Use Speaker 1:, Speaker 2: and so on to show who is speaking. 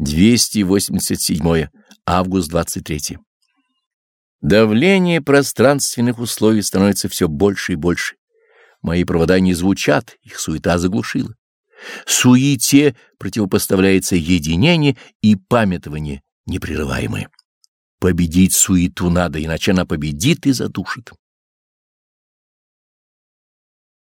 Speaker 1: 287 август 23. Давление пространственных условий становится все больше и больше. Мои провода не звучат, их суета заглушила. Суете противопоставляется единение и памятование непрерываемое. Победить суету надо, иначе она победит и задушит.